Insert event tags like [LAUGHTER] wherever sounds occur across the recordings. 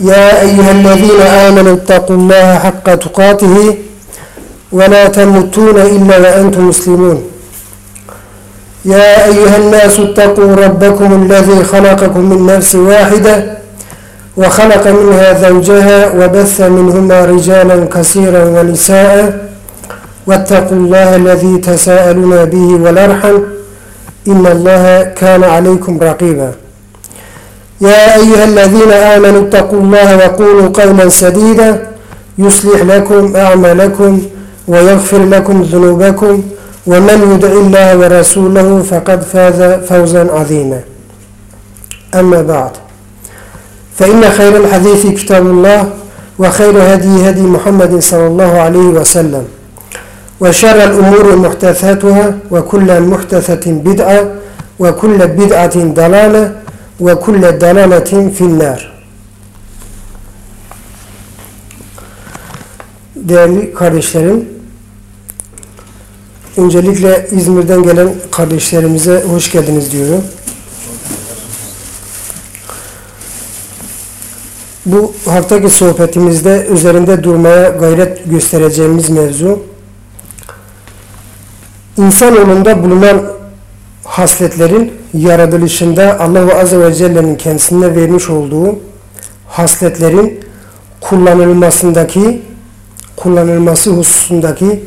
يا أيها الذين آمنوا اتقوا الله حق تقاته ولا تموتون إلا وأنتم مسلمون. يا أيها الناس اتقوا ربكم الذي خلقكم من نفس واحدة وخلق منها زوجها وبث منهما رجالا كثيرا ونساء واتقوا الله الذي تساءلون به والأرحم إن الله كان عليكم رقيبا. يا أيها الذين آمنوا اتقوا الله وقولوا قولا سديدا. يصلح لكم أعمالكم ويغفر لكم ذنوبكم. ومن يدع الله ورسوله فقد فاز فوزا عظيما. أما بعد فإن خير الحديث كتاب الله وخير هدي هدي محمد صلى الله عليه وسلم. وشر الأمور محدثاتها وكل محدثة بدعة وكل بدعة ضلالة ve kulle dalaletin finnar. Değerli kardeşlerim, öncelikle İzmir'den gelen kardeşlerimize hoş geldiniz diyorum. Bu haftaki sohbetimizde üzerinde durmaya gayret göstereceğimiz mevzu, insan yolunda bulunan hasletlerin yaratılışında Allahu Azze ve Celle'nin kendisine vermiş olduğu hasletlerin kullanılmasındaki kullanılması hususundaki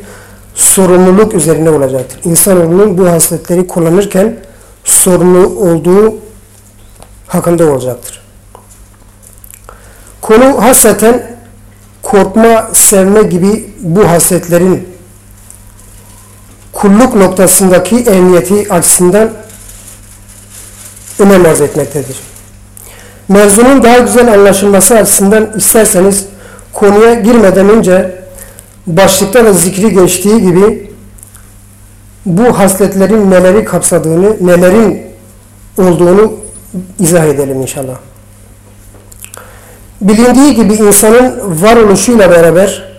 sorumluluk üzerine olacaktır. İnsanoğlunun bu hasletleri kullanırken sorumlu olduğu hakkında olacaktır. Konu hasreten korkma, sevme gibi bu hasletlerin kulluk noktasındaki emniyeti açısından önem arz etmektedir. Mevzunun daha güzel anlaşılması açısından isterseniz konuya girmeden önce başlıkta da zikri geçtiği gibi bu hasletlerin neleri kapsadığını, nelerin olduğunu izah edelim inşallah. Bilindiği gibi insanın varoluşuyla beraber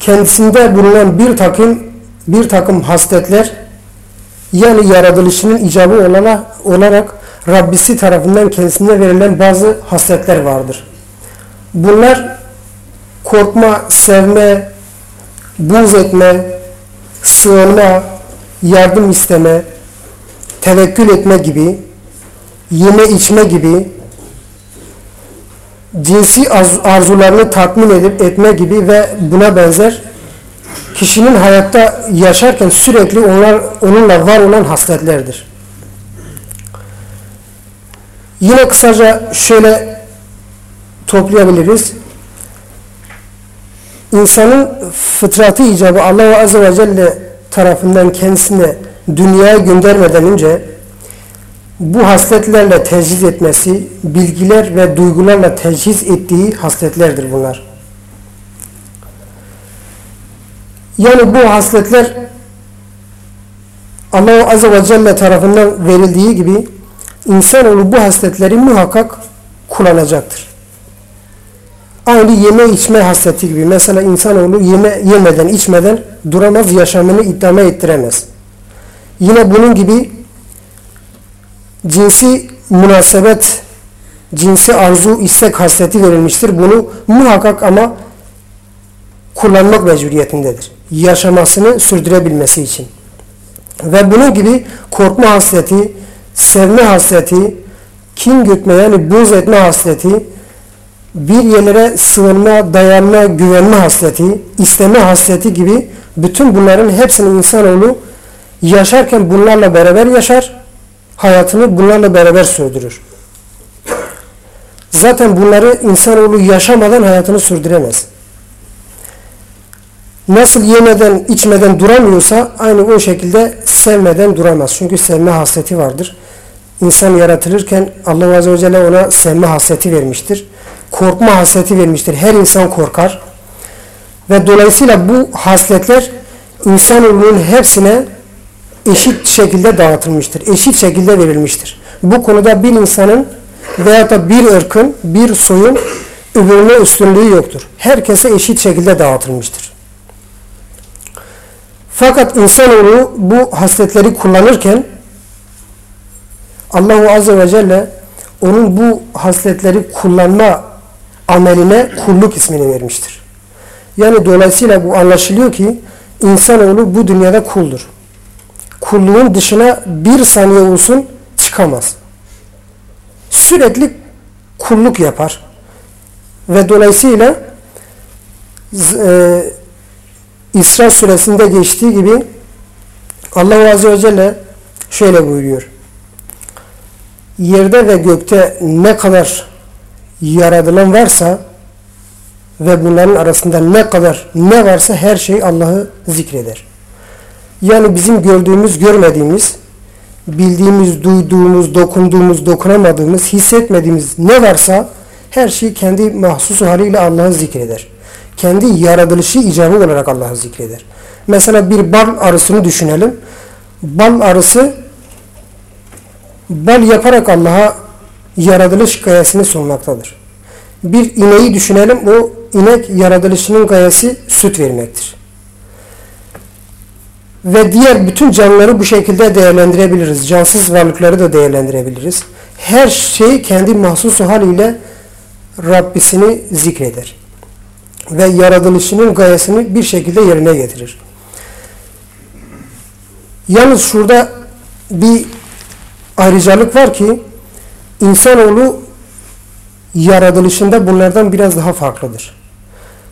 kendisinde bulunan bir takım bir takım hasletler yani yaratılışının icabı olarak, olarak Rabbisi tarafından kendisine verilen bazı hasletler vardır. Bunlar korkma, sevme, buz etme, sığınma, yardım isteme, tevekkül etme gibi, yeme içme gibi, cinsi arzularını tatmin edip etme gibi ve buna benzer kişinin hayatta yaşarken sürekli onlar onunla var olan hasletlerdir. Yine kısaca şöyle toplayabiliriz. İnsanın fıtratı icabı Allah Azze ve Celle tarafından kendisine dünyaya göndermeden önce bu hasletlerle teciz etmesi, bilgiler ve duygularla teciz ettiği hasletlerdir bunlar. Yani bu hasletler Allah Azze ve Celle tarafından verildiği gibi insanoğlu bu hasletleri muhakkak kullanacaktır. Aynı yeme içme hasleti gibi. Mesela insanoğlu yeme, yemeden içmeden duramaz, yaşamını idame ettiremez. Yine bunun gibi cinsi münasebet, cinsi arzu, istek hasleti verilmiştir. Bunu muhakkak ama kullanmak mecburiyetindedir. Yaşamasını sürdürebilmesi için. Ve bunun gibi korkma hasleti, sevme hasleti, kin gütme yani buz etme hasleti, bir yerlere sığınma, dayanma, güvenme hasleti, isteme hasleti gibi bütün bunların hepsini insanoğlu yaşarken bunlarla beraber yaşar, hayatını bunlarla beraber sürdürür. Zaten bunları insanoğlu yaşamadan hayatını sürdüremez. Nasıl yemeden, içmeden duramıyorsa aynı o şekilde sevmeden duramaz. Çünkü sevme hasreti vardır. İnsan yaratılırken Allah Azze ve Celle ona sevme hasreti vermiştir. Korkma hasreti vermiştir. Her insan korkar. Ve dolayısıyla bu hasletler insanoğlunun hepsine eşit şekilde dağıtılmıştır. Eşit şekilde verilmiştir. Bu konuda bir insanın veya da bir ırkın, bir soyun öbürüne üstünlüğü yoktur. Herkese eşit şekilde dağıtılmıştır. Fakat insanoğlu bu hasletleri kullanırken Allahu Azze ve Celle onun bu hasletleri kullanma ameline kulluk ismini vermiştir. Yani dolayısıyla bu anlaşılıyor ki insanoğlu bu dünyada kuldur. Kulluğun dışına bir saniye olsun çıkamaz. Sürekli kulluk yapar. Ve dolayısıyla e, İsra suresinde geçtiği gibi Allah Azze ve Celle şöyle buyuruyor. Yerde ve gökte ne kadar yaradılan varsa ve bunların arasında ne kadar ne varsa her şey Allah'ı zikreder. Yani bizim gördüğümüz, görmediğimiz, bildiğimiz, duyduğumuz, dokunduğumuz, dokunamadığımız, hissetmediğimiz ne varsa her şey kendi mahsus haliyle Allah'ı zikreder. Kendi yaratılışı icabı olarak Allah'ı zikreder. Mesela bir bal arısını düşünelim. Bal arısı bal yaparak Allah'a yaratılış gayesini sunmaktadır. Bir ineği düşünelim. O inek yaratılışının gayesi süt vermektir. Ve diğer bütün canlıları bu şekilde değerlendirebiliriz. Cansız varlıkları da değerlendirebiliriz. Her şey kendi mahsus haliyle Rabbisini zikreder. Ve yaratılışının gayesini bir şekilde yerine getirir. Yalnız şurada bir ayrıcalık var ki insanoğlu yaratılışında bunlardan biraz daha farklıdır.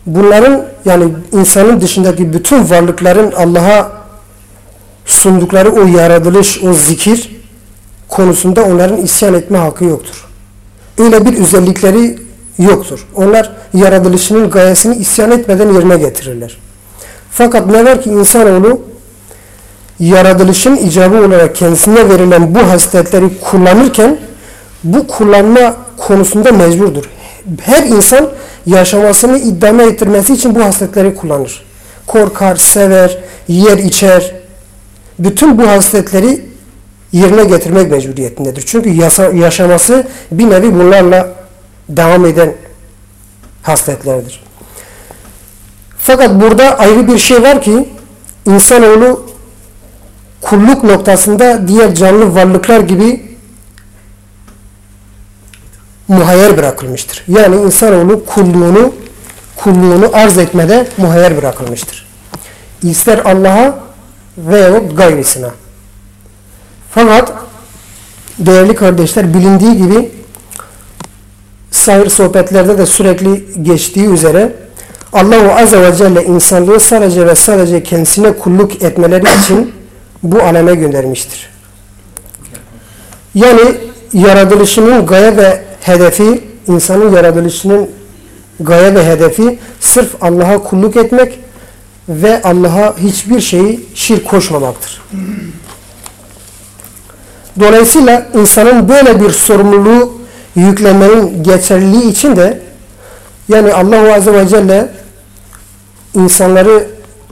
Bunların yani insanın dışındaki bütün varlıkların Allah'a sundukları o yaratılış, o zikir konusunda onların isyan etme hakkı yoktur. Öyle bir özellikleri yoktur. Onlar yaratılışının gayesini isyan etmeden yerine getirirler. Fakat ne var ki insanoğlu yaratılışın icabı olarak kendisine verilen bu hasletleri kullanırken bu kullanma konusunda mecburdur. Her insan yaşamasını idame ettirmesi için bu hasletleri kullanır. Korkar, sever, yer, içer. Bütün bu hasletleri yerine getirmek mecburiyetindedir. Çünkü yaşaması bir nevi bunlarla devam eden hasletlerdir. Fakat burada ayrı bir şey var ki insanoğlu kulluk noktasında diğer canlı varlıklar gibi muhayyer bırakılmıştır. Yani insanoğlu kulluğunu kulluğunu arz etmede muhayyer bırakılmıştır. İster Allah'a veyahut gayrisine. Fakat değerli kardeşler bilindiği gibi sahir sohbetlerde de sürekli geçtiği üzere Allahu Azze ve Celle insanlığı sadece ve sadece kendisine kulluk etmeleri için bu aleme göndermiştir. Yani yaratılışının gaye ve hedefi, insanın yaratılışının gaye ve hedefi sırf Allah'a kulluk etmek ve Allah'a hiçbir şeyi şirk koşmamaktır. Dolayısıyla insanın böyle bir sorumluluğu yüklemenin geçerliliği için de yani Allahu Azze ve Celle insanları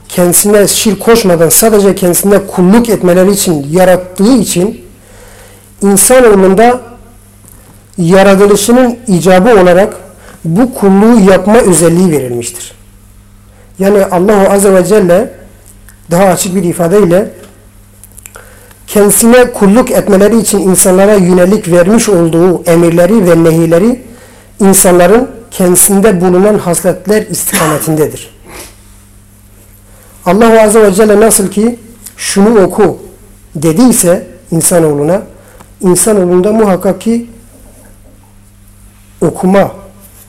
kendisine şirk koşmadan sadece kendisine kulluk etmeleri için yarattığı için insanoğlunda yaratılışının icabı olarak bu kulluğu yapma özelliği verilmiştir. Yani Allahu Azze ve Celle daha açık bir ifadeyle kendisine kulluk etmeleri için insanlara yönelik vermiş olduğu emirleri ve nehileri insanların kendisinde bulunan hasletler istikametindedir. Allahu Azze ve Celle nasıl ki şunu oku dediyse insanoğluna insanoğlunda muhakkak ki okuma,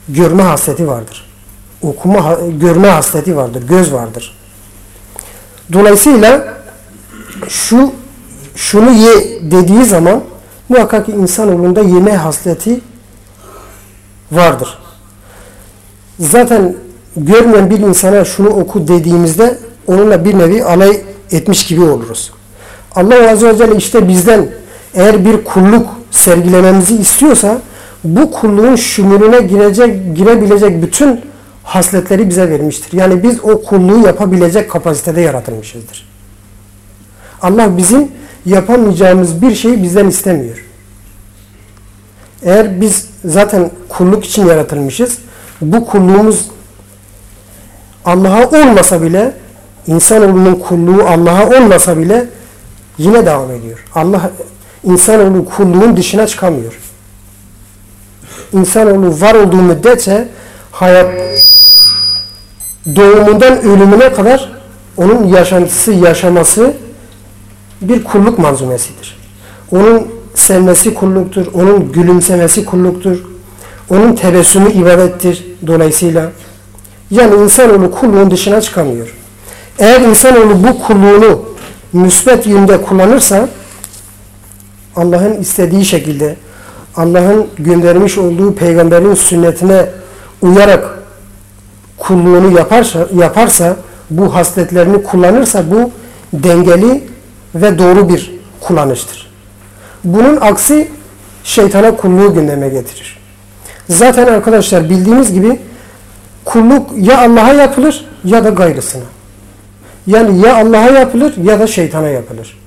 görme hasleti vardır. Okuma, görme hasleti vardır, göz vardır. Dolayısıyla şu şunu ye dediği zaman muhakkak ki insanoğlunda yeme hasleti vardır. Zaten görmeyen bir insana şunu oku dediğimizde onunla bir nevi alay etmiş gibi oluruz. Allah Azze ve Celle işte bizden eğer bir kulluk sergilememizi istiyorsa bu kulluğun şumulüne girecek, girebilecek bütün hasletleri bize vermiştir. Yani biz o kulluğu yapabilecek kapasitede yaratılmışızdır. Allah bizim yapamayacağımız bir şeyi bizden istemiyor. Eğer biz zaten kulluk için yaratılmışız, bu kulluğumuz Allah'a olmasa bile, insanoğlunun kulluğu Allah'a olmasa bile yine devam ediyor. Allah insanoğlu kulluğun dışına çıkamıyor. İnsanoğlu var olduğu müddetçe hayat doğumundan ölümüne kadar onun yaşantısı, yaşaması bir kulluk manzumesidir. Onun sevmesi kulluktur, onun gülümsemesi kulluktur, onun tebessümü ibadettir dolayısıyla. Yani insanoğlu kulluğun dışına çıkamıyor. Eğer insanoğlu bu kulluğunu müsbet yönde kullanırsa Allah'ın istediği şekilde Allah'ın göndermiş olduğu peygamberin sünnetine uyarak kulluğunu yaparsa, yaparsa bu hasletlerini kullanırsa bu dengeli ve doğru bir kullanıştır. Bunun aksi şeytana kulluğu gündeme getirir. Zaten arkadaşlar bildiğimiz gibi kulluk ya Allah'a yapılır ya da gayrısına. Yani ya Allah'a yapılır ya da şeytana yapılır.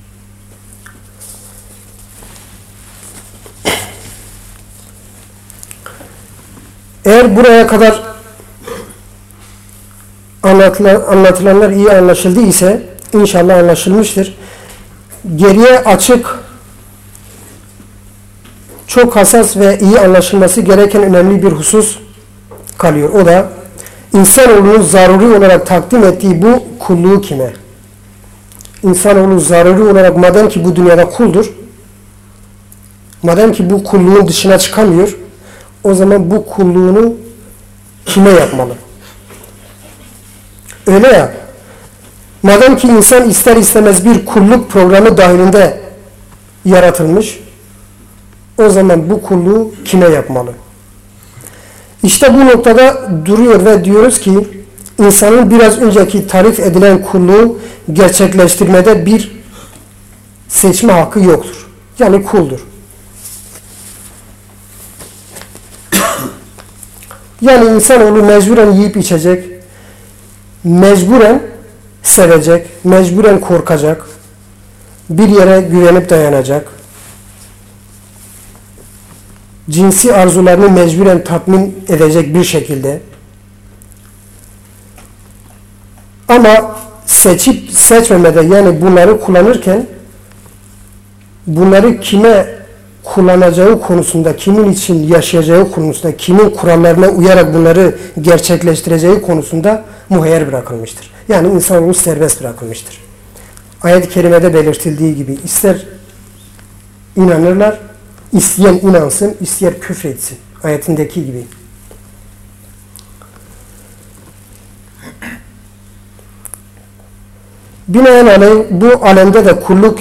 Eğer buraya kadar anlatılanlar iyi anlaşıldı ise inşallah anlaşılmıştır. Geriye açık çok hassas ve iyi anlaşılması gereken önemli bir husus kalıyor. O da insanoğlunun zaruri olarak takdim ettiği bu kulluğu kime? İnsanoğlu zaruri olarak madem ki bu dünyada kuldur, madem ki bu kulluğun dışına çıkamıyor, o zaman bu kulluğunu kime yapmalı? Öyle ya, madem ki insan ister istemez bir kulluk programı dahilinde yaratılmış, o zaman bu kulluğu kime yapmalı? İşte bu noktada duruyor ve diyoruz ki insanın biraz önceki tarif edilen kulluğu gerçekleştirmede bir seçme hakkı yoktur. Yani kuldur. Yani insanoğlu mecburen yiyip içecek, mecburen sevecek, mecburen korkacak, bir yere güvenip dayanacak, cinsi arzularını mecburen tatmin edecek bir şekilde ama seçip seçmemede yani bunları kullanırken bunları kime kullanacağı konusunda, kimin için yaşayacağı konusunda, kimin kurallarına uyarak bunları gerçekleştireceği konusunda muhayyer bırakılmıştır. Yani insanoğlu serbest bırakılmıştır. Ayet-i kerimede belirtildiği gibi ister inanırlar, İsteyen inansın, isteyen küfretsin. Ayetindeki gibi. Binaenaleyh bu alemde de kulluk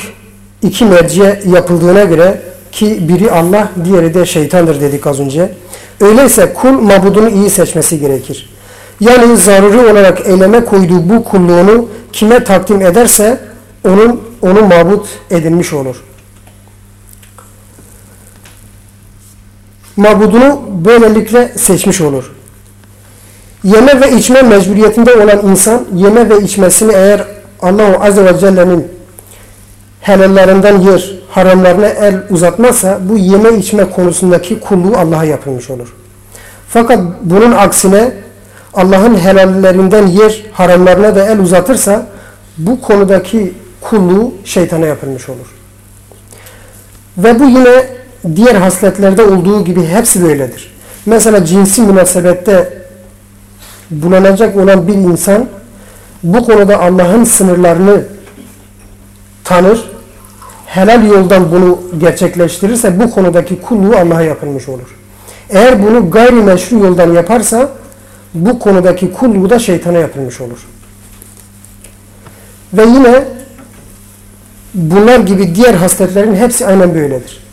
iki merciye yapıldığına göre ki biri Allah, diğeri de şeytandır dedik az önce. Öyleyse kul mabudunu iyi seçmesi gerekir. Yani zaruri olarak eyleme koyduğu bu kulluğunu kime takdim ederse onun onu mabut edilmiş olur. mabudunu böylelikle seçmiş olur. Yeme ve içme mecburiyetinde olan insan yeme ve içmesini eğer Allah Azze ve Celle'nin helallerinden yer, haramlarına el uzatmazsa bu yeme içme konusundaki kulluğu Allah'a yapılmış olur. Fakat bunun aksine Allah'ın helallerinden yer, haramlarına da el uzatırsa bu konudaki kulluğu şeytana yapılmış olur. Ve bu yine diğer hasletlerde olduğu gibi hepsi böyledir. Mesela cinsi münasebette bulunacak olan bir insan bu konuda Allah'ın sınırlarını tanır, helal yoldan bunu gerçekleştirirse bu konudaki kulluğu Allah'a yapılmış olur. Eğer bunu gayrimeşru yoldan yaparsa bu konudaki kulluğu da şeytana yapılmış olur. Ve yine bunlar gibi diğer hasletlerin hepsi aynen böyledir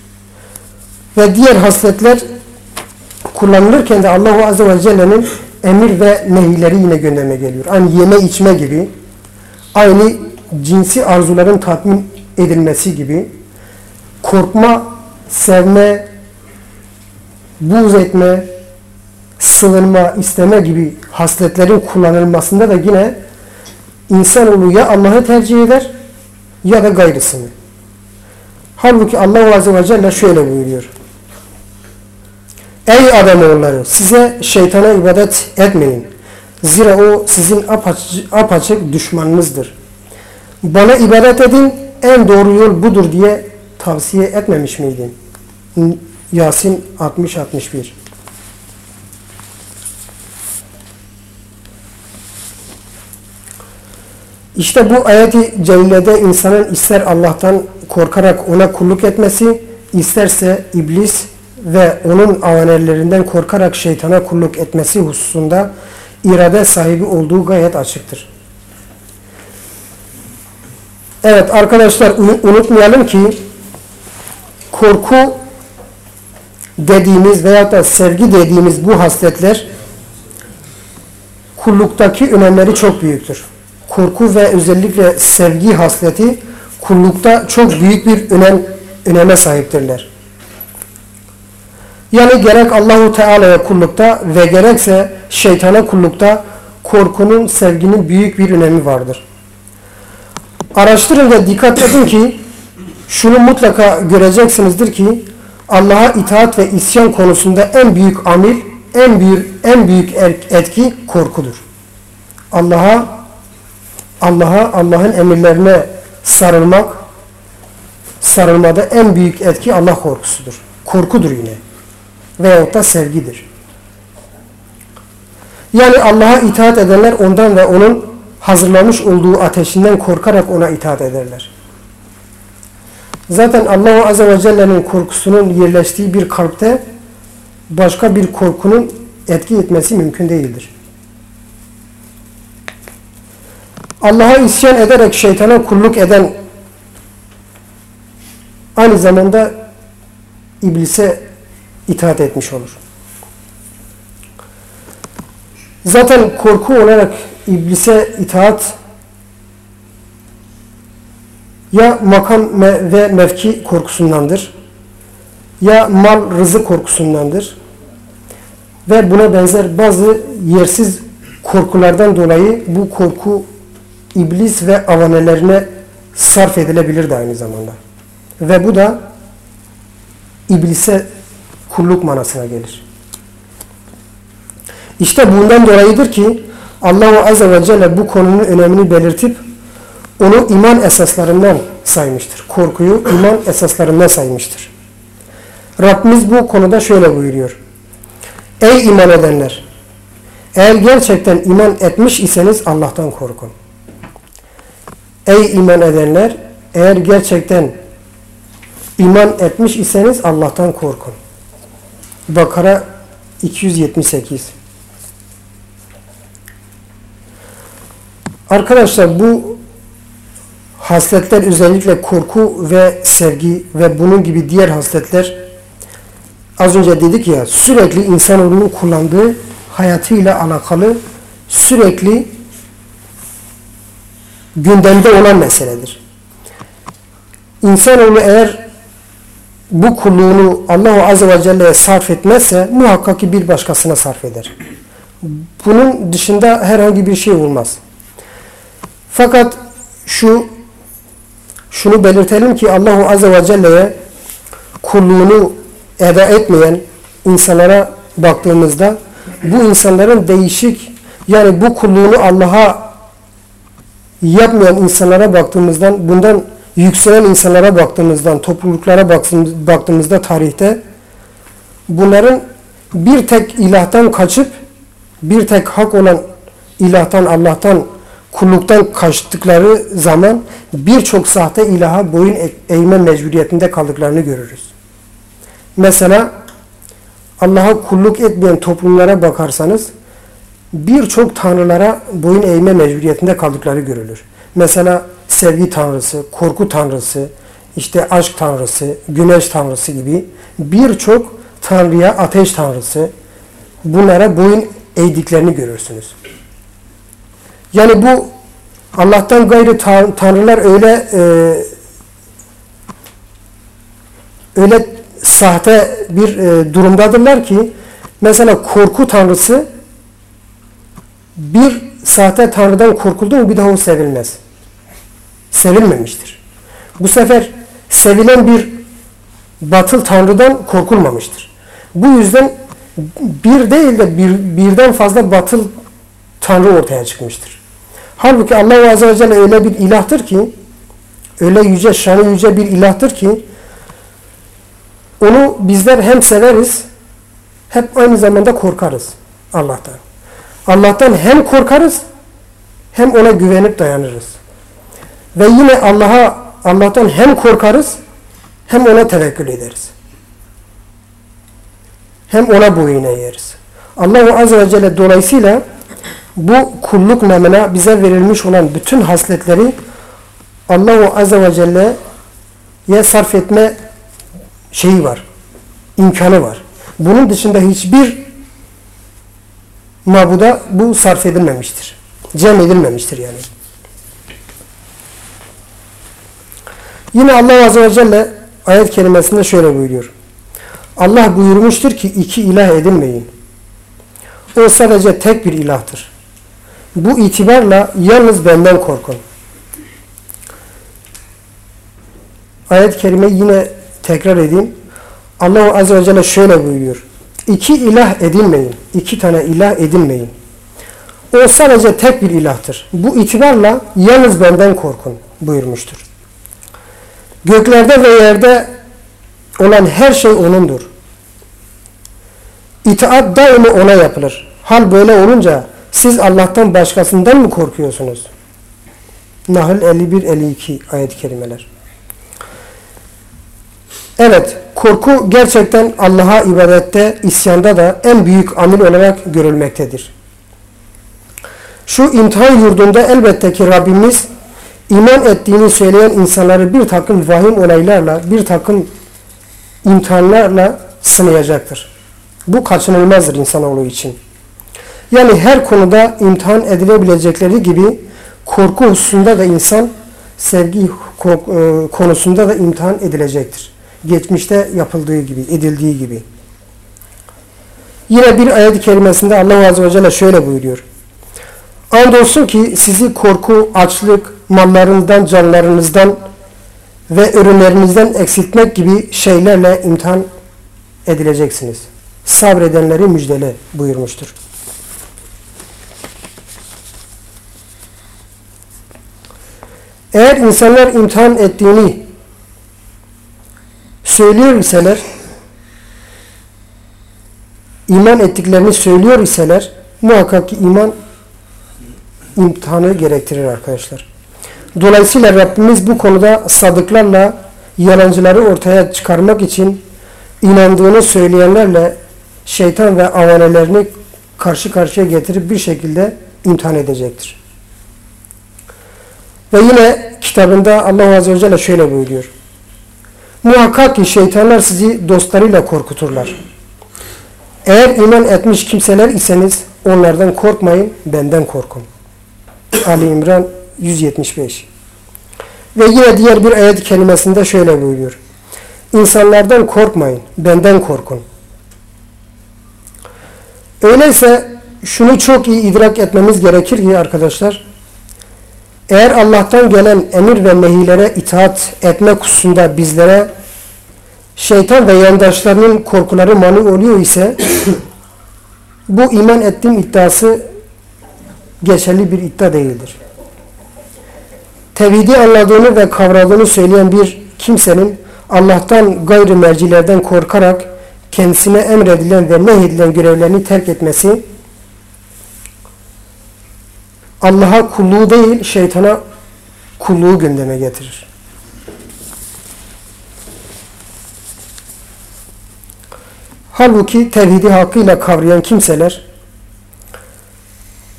ve diğer hasletler kullanılırken de Allahu Azze ve Celle'nin emir ve nehileri yine gündeme geliyor. Aynı yeme içme gibi, aynı cinsi arzuların tatmin edilmesi gibi, korkma, sevme, buğz etme, sığınma, isteme gibi hasletlerin kullanılmasında da yine insanoğlu ya Allah'ı tercih eder ya da gayrısını. Halbuki Allah Azze ve Celle şöyle buyuruyor. Ey ademoğulları size şeytana ibadet etmeyin. Zira o sizin apaçık, apaçık düşmanınızdır. Bana ibadet edin en doğru yol budur diye tavsiye etmemiş miydin? Yasin 60-61 İşte bu ayeti celilede insanın ister Allah'tan korkarak ona kulluk etmesi, isterse iblis ve onun avanerlerinden korkarak şeytana kulluk etmesi hususunda irade sahibi olduğu gayet açıktır. Evet arkadaşlar unutmayalım ki korku dediğimiz veya da sevgi dediğimiz bu hasletler kulluktaki önemleri çok büyüktür. Korku ve özellikle sevgi hasleti kullukta çok büyük bir önem öneme sahiptirler. Yani gerek Allahu Teala'ya kullukta ve gerekse şeytana kullukta korkunun, sevginin büyük bir önemi vardır. Araştırın ve dikkat edin ki şunu mutlaka göreceksinizdir ki Allah'a itaat ve isyan konusunda en büyük amil, en büyük en büyük etki korkudur. Allah'a Allah'a Allah'ın emirlerine sarılmak sarılmada en büyük etki Allah korkusudur. Korkudur yine. Veyahut da sevgidir. Yani Allah'a itaat edenler ondan ve onun hazırlamış olduğu ateşinden korkarak ona itaat ederler. Zaten Allah Azze ve Celle'nin korkusunun yerleştiği bir kalpte başka bir korkunun etki etmesi mümkün değildir. Allah'a isyan ederek şeytana kulluk eden aynı zamanda iblise itaat etmiş olur. Zaten korku olarak iblise itaat ya makam ve mevki korkusundandır ya mal rızı korkusundandır ve buna benzer bazı yersiz korkulardan dolayı bu korku iblis ve avanelerine sarf edilebilir de aynı zamanda. Ve bu da iblise kulluk manasına gelir. İşte bundan dolayıdır ki Allah Azze ve Celle bu konunun önemini belirtip onu iman esaslarından saymıştır. Korkuyu iman esaslarından saymıştır. Rabbimiz bu konuda şöyle buyuruyor. Ey iman edenler! Eğer gerçekten iman etmiş iseniz Allah'tan korkun. Ey iman edenler! Eğer gerçekten iman etmiş iseniz Allah'tan korkun. Bakara 278 Arkadaşlar bu hasletler özellikle korku ve sevgi ve bunun gibi diğer hasletler az önce dedik ya sürekli insanoğlunun kullandığı hayatıyla alakalı sürekli gündemde olan meseledir. İnsanoğlu eğer bu kulluğunu Allah Azze ve Celle'ye sarf etmezse muhakkak ki bir başkasına sarf eder. Bunun dışında herhangi bir şey olmaz. Fakat şu şunu belirtelim ki Allah Azze ve Celle'ye kulluğunu eda etmeyen insanlara baktığımızda bu insanların değişik yani bu kulluğunu Allah'a yapmayan insanlara baktığımızdan bundan yükselen insanlara baktığımızdan topluluklara baktığımızda tarihte bunların bir tek ilahtan kaçıp bir tek hak olan ilahtan Allah'tan kulluktan kaçtıkları zaman birçok sahte ilaha boyun eğme mecburiyetinde kaldıklarını görürüz. Mesela Allah'a kulluk etmeyen toplumlara bakarsanız birçok tanrılara boyun eğme mecburiyetinde kaldıkları görülür. Mesela sevgi tanrısı, korku tanrısı, işte aşk tanrısı, güneş tanrısı gibi birçok tanrıya ateş tanrısı bunlara boyun eğdiklerini görürsünüz. Yani bu Allah'tan gayrı tanrılar öyle e, öyle sahte bir e, durumdadırlar ki Mesela korku tanrısı bir sahte tanrıdan korkuldu mu bir daha o sevilmez. Sevilmemiştir. Bu sefer sevilen bir batıl tanrıdan korkulmamıştır. Bu yüzden bir değil de bir, birden fazla batıl tanrı ortaya çıkmıştır. Halbuki Allah Azze ve Celle öyle bir ilahtır ki öyle yüce, şanı yüce bir ilahtır ki onu bizler hem severiz hep aynı zamanda korkarız Allah'tan. Allah'tan hem korkarız hem ona güvenip dayanırız. Ve yine Allah'a Allah'tan hem korkarız hem ona tevekkül ederiz. Hem ona boyun eğeriz. Allah Azze ve Celle dolayısıyla bu kulluk namına bize verilmiş olan bütün hasletleri Allah Azze ve Celle'ye sarf etme şeyi var. imkanı var. Bunun dışında hiçbir mabuda bu sarf edilmemiştir. Cem edilmemiştir yani. Yine Allah Azze ve Celle ayet kelimesinde şöyle buyuruyor. Allah buyurmuştur ki iki ilah edinmeyin. O sadece tek bir ilahtır. Bu itibarla yalnız benden korkun. Ayet-i kerime yine tekrar edeyim. Allah Azze ve Celle şöyle buyuruyor. İki ilah edinmeyin. iki tane ilah edinmeyin. O sadece tek bir ilahtır. Bu itibarla yalnız benden korkun buyurmuştur. Göklerde ve yerde olan her şey O'nundur. İtaat daimi O'na yapılır. Hal böyle olunca siz Allah'tan başkasından mı korkuyorsunuz? Nahl 51-52 ayet-i kerimeler. Evet, korku gerçekten Allah'a ibadette, isyanda da en büyük amil olarak görülmektedir. Şu imtihan yurdunda elbette ki Rabbimiz iman ettiğini söyleyen insanları bir takım vahim olaylarla, bir takım imtihanlarla sınayacaktır. Bu kaçınılmazdır insanoğlu için. Yani her konuda imtihan edilebilecekleri gibi korku hususunda da insan sevgi e, konusunda da imtihan edilecektir. Geçmişte yapıldığı gibi, edildiği gibi. Yine bir ayet-i kerimesinde Allah Azze ve Celle şöyle buyuruyor. Andolsun ki sizi korku, açlık, mallarınızdan, canlarınızdan ve ürünlerinizden eksiltmek gibi şeylerle imtihan edileceksiniz. Sabredenleri müjdele buyurmuştur. Eğer insanlar imtihan ettiğini söylüyor iseler, iman ettiklerini söylüyor iseler, muhakkak ki iman imtihanı gerektirir arkadaşlar. Dolayısıyla Rabbimiz bu konuda sadıklarla yalancıları ortaya çıkarmak için inandığını söyleyenlerle şeytan ve avanelerini karşı karşıya getirip bir şekilde imtihan edecektir. Ve yine kitabında Allah Azze ve Celle şöyle buyuruyor. Muhakkak ki şeytanlar sizi dostlarıyla korkuturlar. Eğer iman etmiş kimseler iseniz onlardan korkmayın, benden korkun. Ali İmran 175 Ve yine diğer bir ayet kelimesinde şöyle buyuruyor. İnsanlardan korkmayın, benden korkun. Öyleyse şunu çok iyi idrak etmemiz gerekir ki arkadaşlar, eğer Allah'tan gelen emir ve nehilere itaat etme hususunda bizlere şeytan ve yandaşlarının korkuları mani oluyor ise [COUGHS] bu iman ettiğim iddiası geçerli bir iddia değildir. Tevhidi anladığını ve kavradığını söyleyen bir kimsenin Allah'tan gayrı mercilerden korkarak kendisine emredilen ve nehyedilen görevlerini terk etmesi Allah'a kulluğu değil şeytana kulluğu gündeme getirir. Halbuki tevhidi hakkıyla kavrayan kimseler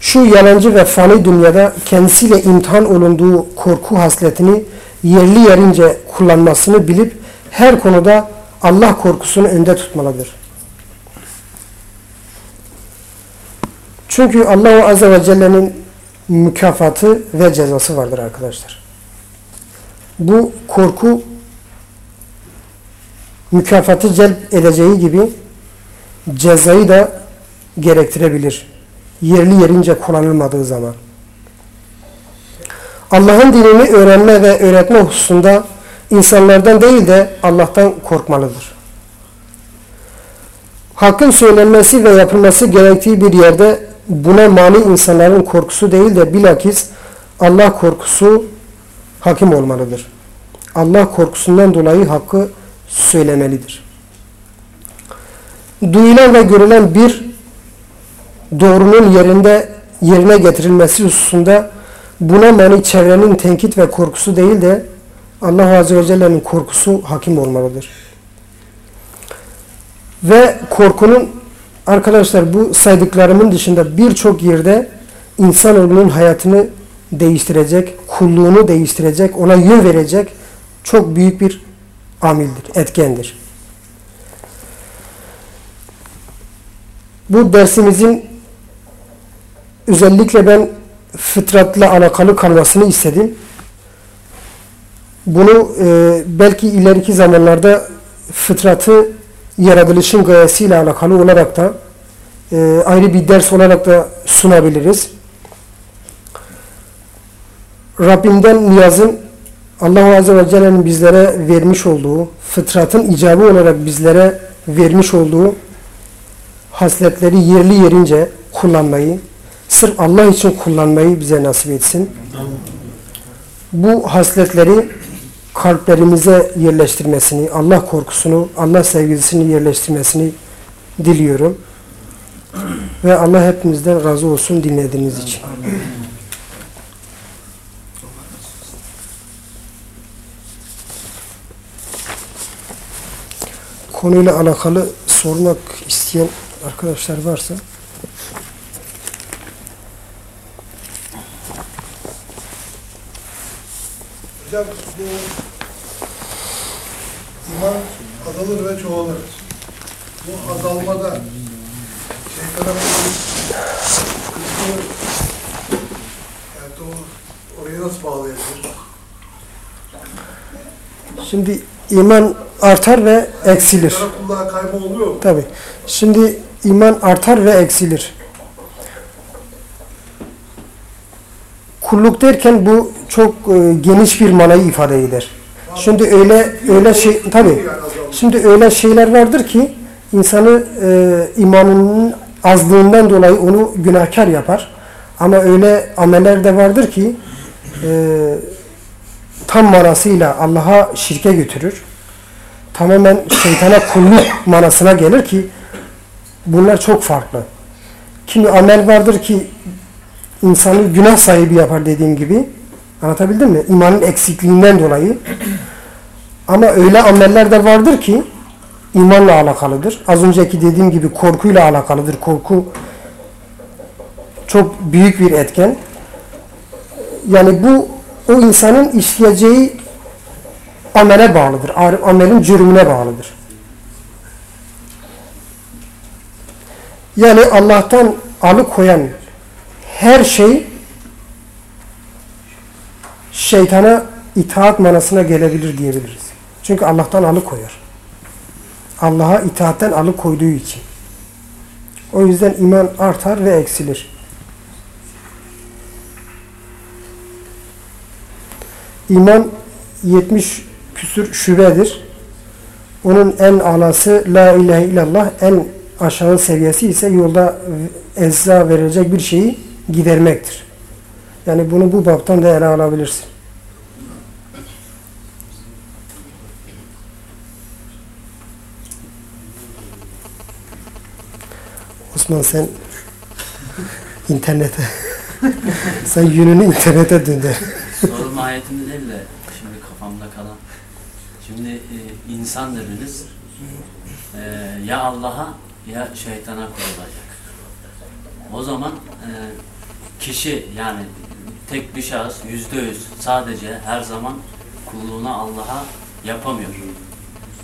şu yalancı ve fani dünyada kendisiyle imtihan olunduğu korku hasletini yerli yerince kullanmasını bilip her konuda Allah korkusunu önde tutmalıdır. Çünkü Allah Azze ve Celle'nin mükafatı ve cezası vardır arkadaşlar. Bu korku mükafatı celp edeceği gibi cezayı da gerektirebilir. Yerli yerince kullanılmadığı zaman. Allah'ın dinini öğrenme ve öğretme hususunda insanlardan değil de Allah'tan korkmalıdır. Hakkın söylenmesi ve yapılması gerektiği bir yerde buna mani insanların korkusu değil de bilakis Allah korkusu hakim olmalıdır. Allah korkusundan dolayı hakkı söylemelidir. Duyulan ve görülen bir doğrunun yerinde yerine getirilmesi hususunda buna mani çevrenin tenkit ve korkusu değil de Allah Azze ve Celle'nin korkusu hakim olmalıdır. Ve korkunun arkadaşlar bu saydıklarımın dışında birçok yerde insanoğlunun hayatını değiştirecek, kulluğunu değiştirecek, ona yön verecek çok büyük bir amildir, etkendir. Bu dersimizin özellikle ben fıtratla alakalı kalmasını istedim. Bunu e, belki ileriki zamanlarda fıtratı yaratılışın gayesiyle alakalı olarak da e, ayrı bir ders olarak da sunabiliriz. Rabbimden niyazım Allah Azze ve Celle'nin bizlere vermiş olduğu, fıtratın icabı olarak bizlere vermiş olduğu hasletleri yerli yerince kullanmayı, sırf Allah için kullanmayı bize nasip etsin. Bu hasletleri kalplerimize yerleştirmesini, Allah korkusunu, Allah sevgisini yerleştirmesini diliyorum. Ve Allah hepinizden razı olsun dinlediğiniz için. Konuyla alakalı sormak isteyen arkadaşlar varsa Hocam bu iman azalır ve çoğalır. Bu azalmada şeytana kısmı yani doğru, oraya nasıl bağlayabilir? şimdi iman artar ve eksilir. Kulluğa kayma oluyor mu? Tabi. Şimdi iman artar ve eksilir. Kulluk derken bu çok e, geniş bir manayı ifade eder. Şimdi öyle öyle şey tabi. Şimdi öyle şeyler vardır ki insanı e, imanının azlığından dolayı onu günahkar yapar. Ama öyle ameller de vardır ki e, tam manasıyla Allah'a şirke götürür. Tamamen şeytana kulluk manasına gelir ki bunlar çok farklı. Kimi amel vardır ki insanı günah sahibi yapar dediğim gibi. Anlatabildim mi? İmanın eksikliğinden dolayı. Ama öyle ameller de vardır ki imanla alakalıdır. Az önceki dediğim gibi korkuyla alakalıdır. Korku çok büyük bir etken. Yani bu o insanın işleyeceği amele bağlıdır. Amelin cürmüne bağlıdır. Yani Allah'tan alıkoyan her şey şeytana itaat manasına gelebilir diyebiliriz. Çünkü Allah'tan alıkoyar. Allah'a itaatten alıkoyduğu için. O yüzden iman artar ve eksilir. İman 70 küsür şubedir. Onun en alası La ilahe illallah, en aşağı seviyesi ise yolda ecza verilecek bir şeyi gidermektir. Yani bunu bu baptan da ele alabilirsin. Osman sen [LAUGHS] internete [LAUGHS] sen yönünü internete döndür. Soru mahiyetinde değil de şimdi kafamda kalan. Şimdi e, insan dediniz. E, ya Allah'a ya şeytana kurulacak. O zaman e, kişi yani tek bir şahıs yüzde yüz sadece her zaman kulluğunu Allah'a yapamıyor.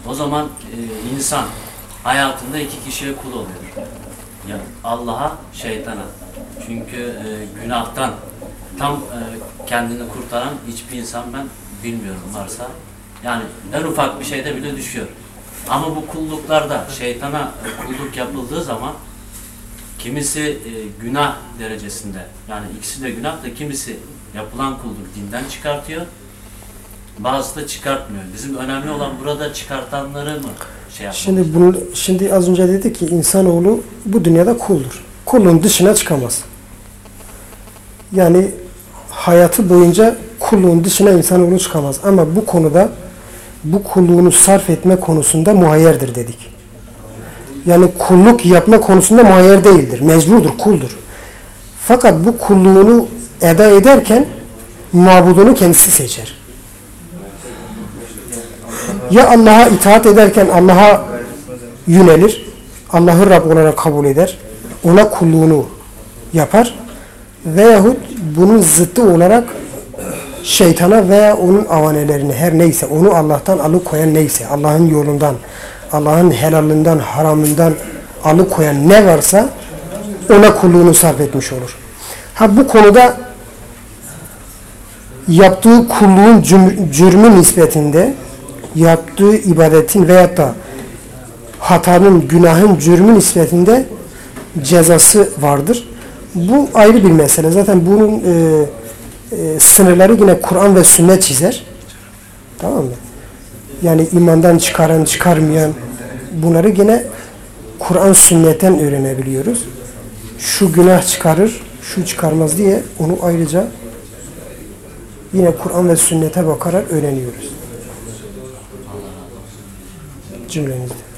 O zaman e, insan hayatında iki kişiye kul oluyor. Ya Allah'a, şeytana. Çünkü e, günahtan tam e, kendini kurtaran hiçbir insan ben bilmiyorum varsa. Yani en ufak bir şeyde bile düşüyor. Ama bu kulluklarda şeytana e, kulluk yapıldığı zaman kimisi e, günah derecesinde yani ikisi de günah da kimisi yapılan kulluk dinden çıkartıyor. Bazısı da çıkartmıyor. Bizim önemli olan burada çıkartanları mı şey yapmak? Şimdi bunu şimdi az önce dedi ki insanoğlu bu dünyada kuldur. Kulun dışına çıkamaz. Yani hayatı boyunca kulluğun dışına insanoğlu çıkamaz. Ama bu konuda bu kulluğunu sarf etme konusunda muhayyerdir dedik. Yani kulluk yapma konusunda muhayyer değildir. Mecburdur, kuldur. Fakat bu kulluğunu eda ederken mabudunu kendisi seçer. Ya Allah'a itaat ederken Allah'a yönelir, Allah'ı Rab olarak kabul eder, ona kulluğunu yapar veyahut bunun zıttı olarak şeytana veya onun avanelerine her neyse onu Allah'tan alıkoyan neyse Allah'ın yolundan Allah'ın helalinden haramından alıkoyan ne varsa ona kulluğunu sarf etmiş olur. Ha bu konuda yaptığı kulluğun cürmü nispetinde yaptığı ibadetin veyahut da hatanın, günahın, cürmü nispetinde cezası vardır. Bu ayrı bir mesele. Zaten bunun e, e, sınırları yine Kur'an ve sünnet çizer. Tamam mı? Yani imandan çıkaran, çıkarmayan bunları yine Kur'an sünnetten öğrenebiliyoruz. Şu günah çıkarır, şu çıkarmaz diye onu ayrıca yine Kur'an ve sünnete bakarak öğreniyoruz. Cümlenizde.